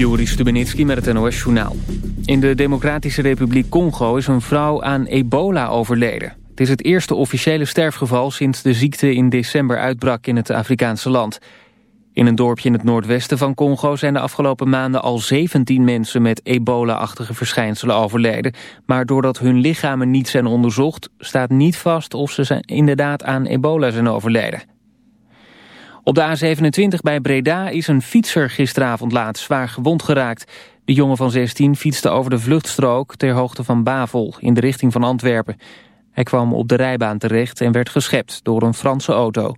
Joris Stubenitski met het NOS-journaal. In de Democratische Republiek Congo is een vrouw aan ebola overleden. Het is het eerste officiële sterfgeval sinds de ziekte in december uitbrak in het Afrikaanse land. In een dorpje in het noordwesten van Congo zijn de afgelopen maanden al 17 mensen met ebola-achtige verschijnselen overleden. Maar doordat hun lichamen niet zijn onderzocht, staat niet vast of ze inderdaad aan ebola zijn overleden. Op de A27 bij Breda is een fietser gisteravond laat zwaar gewond geraakt. De jongen van 16 fietste over de vluchtstrook ter hoogte van Bavel in de richting van Antwerpen. Hij kwam op de rijbaan terecht en werd geschept door een Franse auto.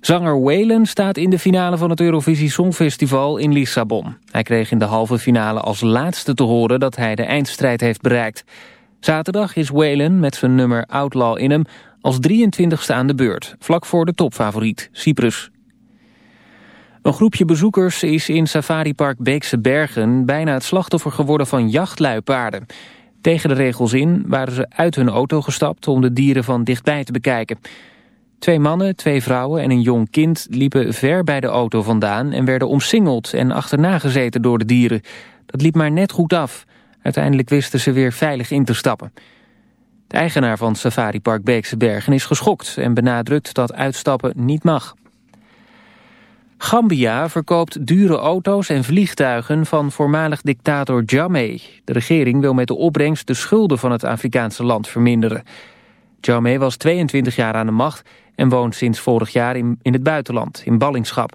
Zanger Waylon staat in de finale van het Eurovisie Songfestival in Lissabon. Hij kreeg in de halve finale als laatste te horen dat hij de eindstrijd heeft bereikt. Zaterdag is Waylon met zijn nummer Outlaw in hem als 23ste aan de beurt, vlak voor de topfavoriet, Cyprus. Een groepje bezoekers is in safaripark Beekse Bergen bijna het slachtoffer geworden van jachtluipaarden. Tegen de regels in waren ze uit hun auto gestapt om de dieren van dichtbij te bekijken. Twee mannen, twee vrouwen en een jong kind liepen ver bij de auto vandaan en werden omsingeld en achterna gezeten door de dieren. Dat liep maar net goed af. Uiteindelijk wisten ze weer veilig in te stappen. Eigenaar van Safari Park Beekse Bergen is geschokt en benadrukt dat uitstappen niet mag. Gambia verkoopt dure auto's en vliegtuigen van voormalig dictator Jammeh. De regering wil met de opbrengst de schulden van het Afrikaanse land verminderen. Jammeh was 22 jaar aan de macht en woont sinds vorig jaar in, in het buitenland, in ballingschap.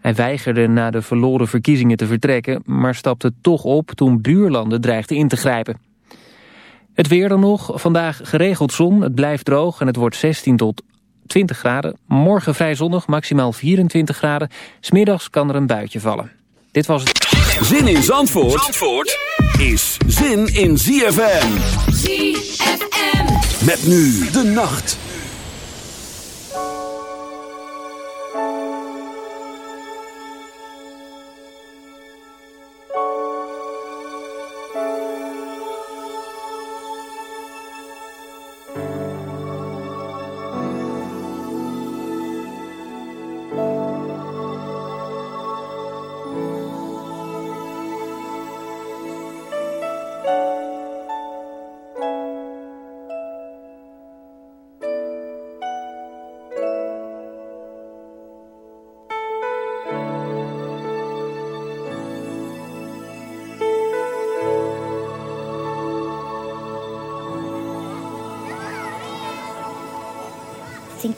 Hij weigerde na de verloren verkiezingen te vertrekken, maar stapte toch op toen buurlanden dreigden in te grijpen. Het weer dan nog. Vandaag geregeld zon. Het blijft droog en het wordt 16 tot 20 graden. Morgen vrij zonnig, maximaal 24 graden. Smiddags kan er een buitje vallen. Dit was het. Zin in Zandvoort, Zandvoort is zin in ZFM. ZFM. Met nu de nacht.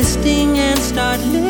existing and start living.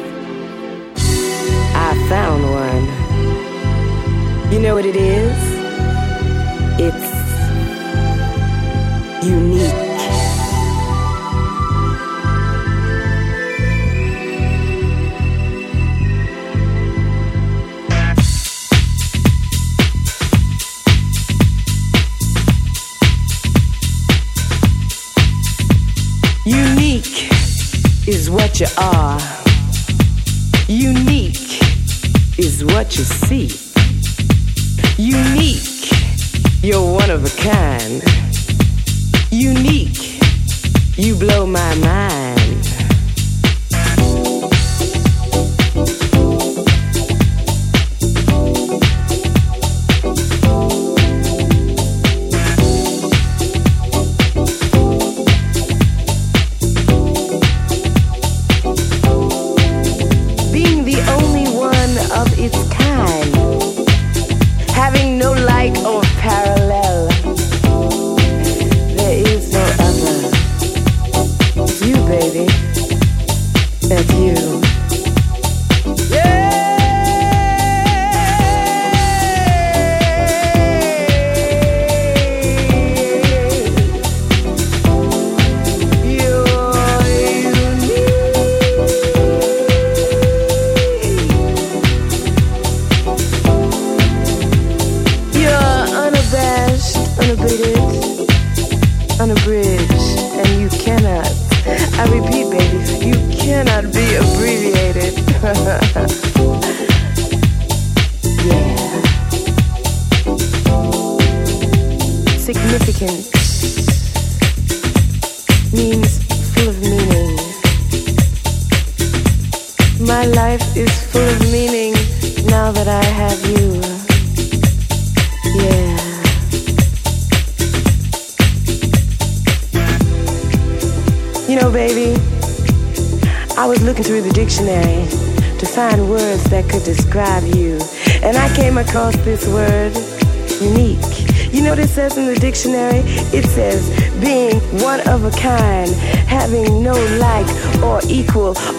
Of a kind. Unique, you blow my mind.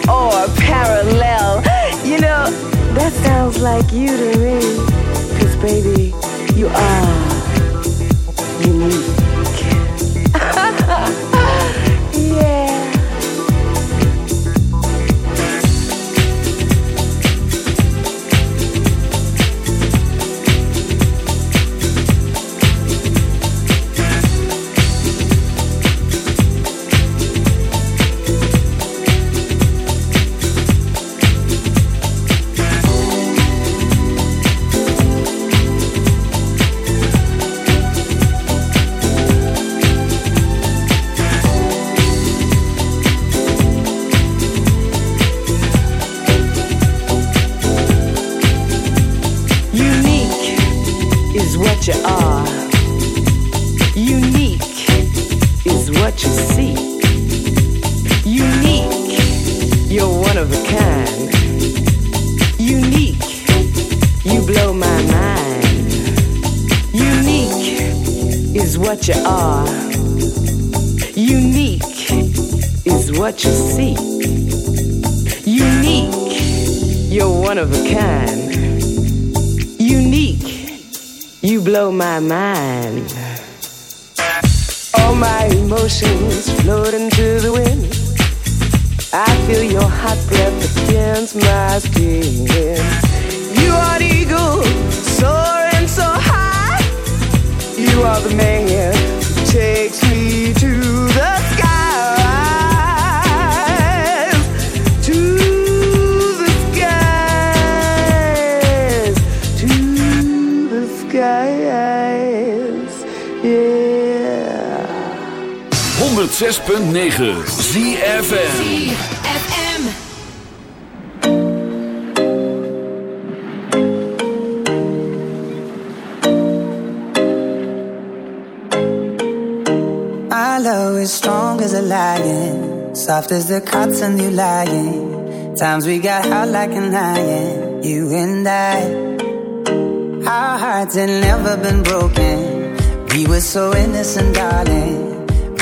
Or parallel. You know, that sounds like you to me. Cause baby, you are unique. 106.9 ZFM Love is strong as a lion, soft as the cotton you lying. Times we got hot like an iron, you and I. Our hearts had never been broken. We were so innocent, darling.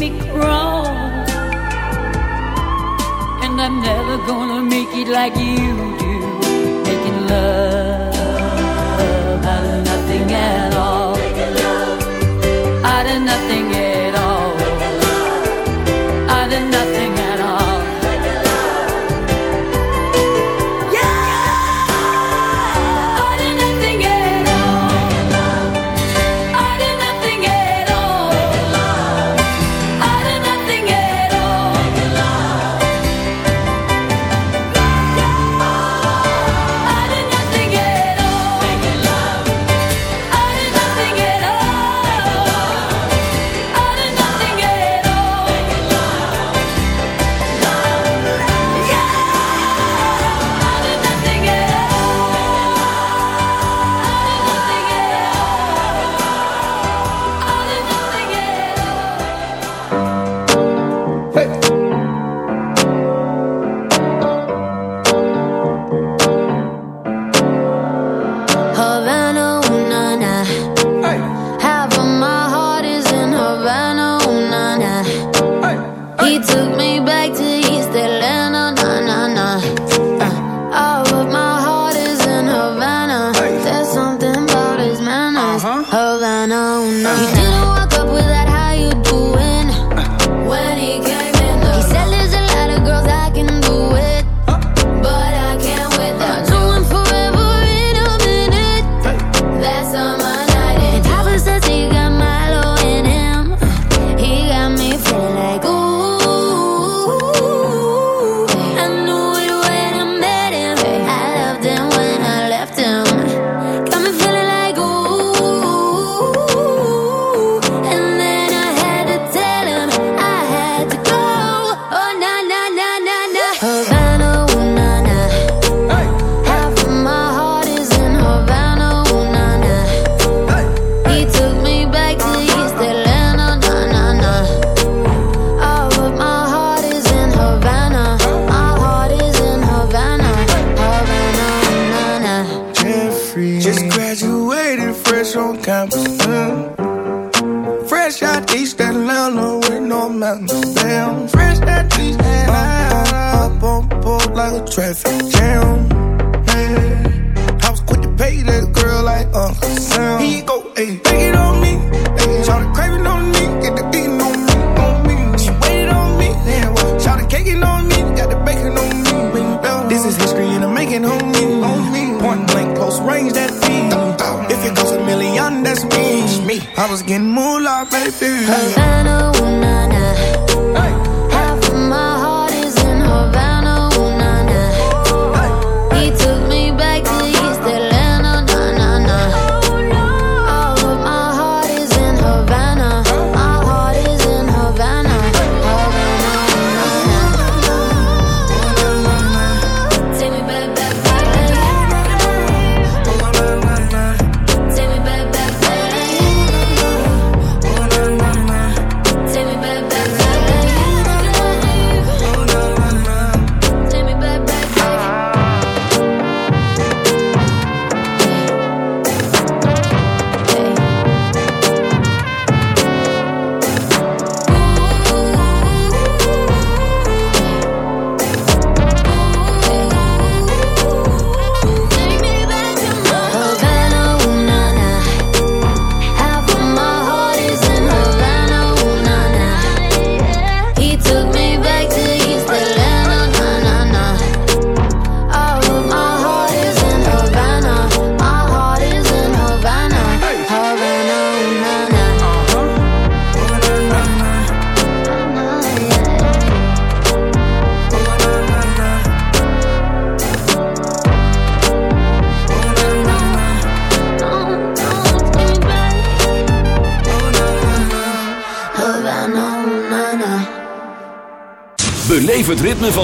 me crawl. And I'm never gonna make it like you do, making love.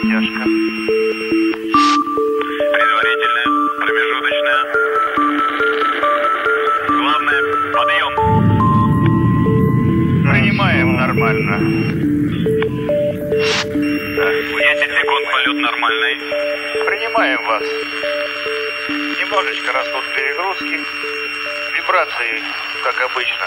поддержка. Предварительная, промежуточная. Главное, подъем. Принимаем нормально. Так, 10 секунд полет нормальный. Принимаем вас. Немножечко растут перегрузки. Вибрации, как обычно.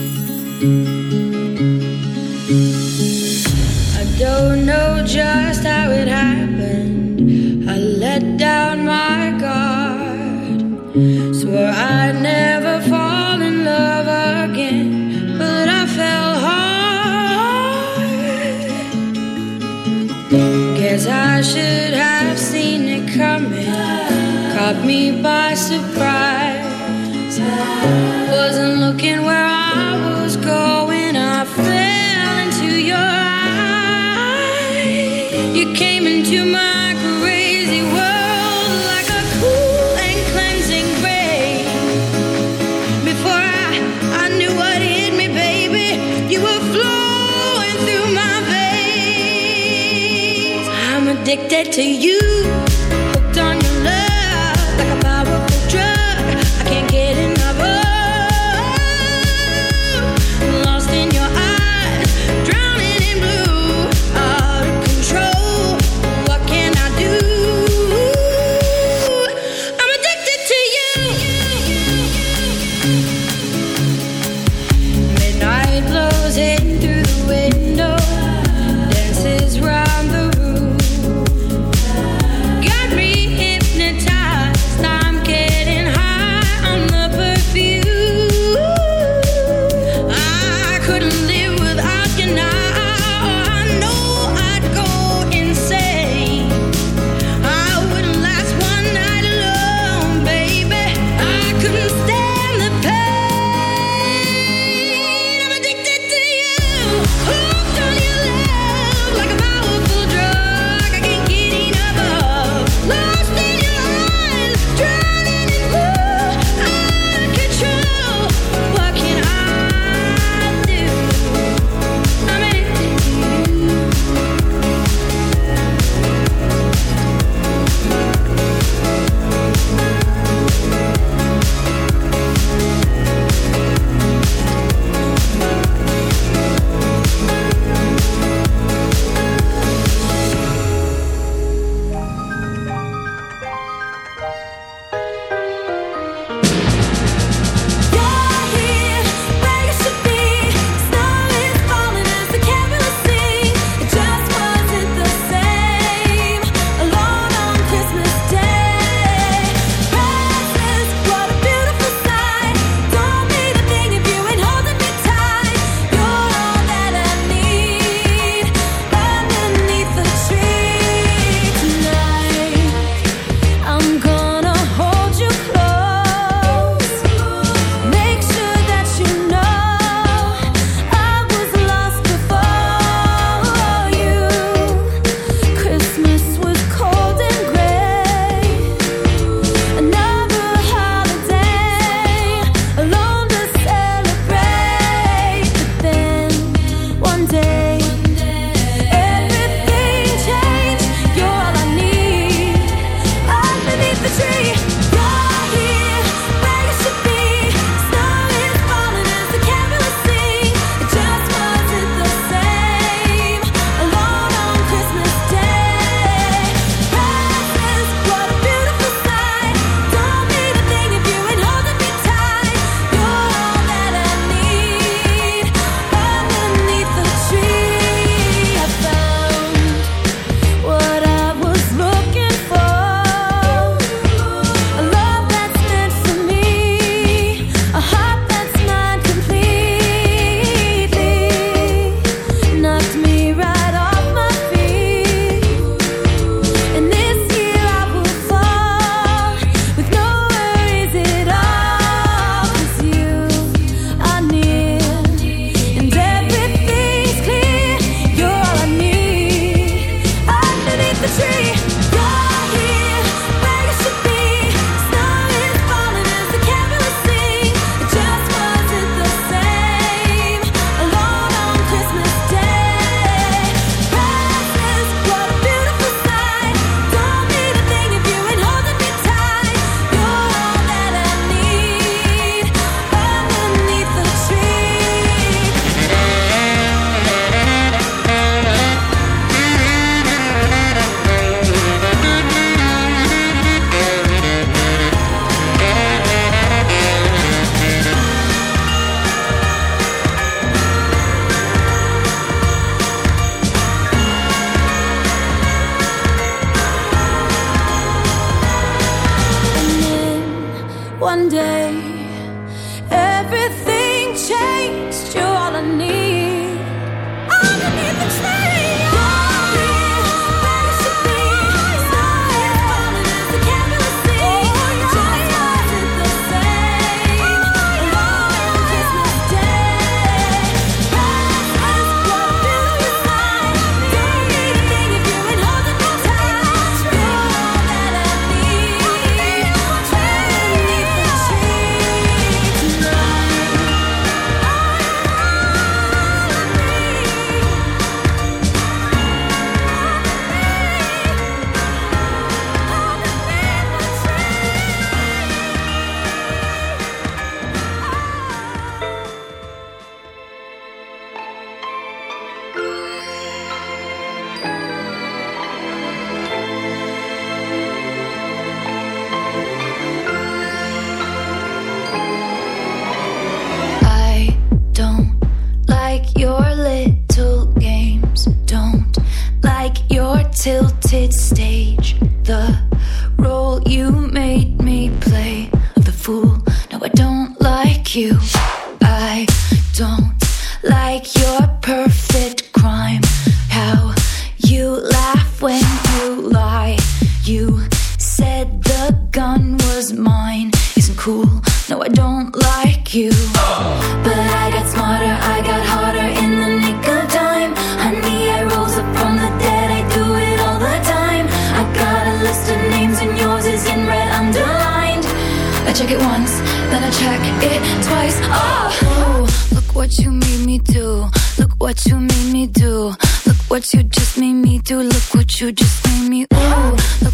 addicted to you.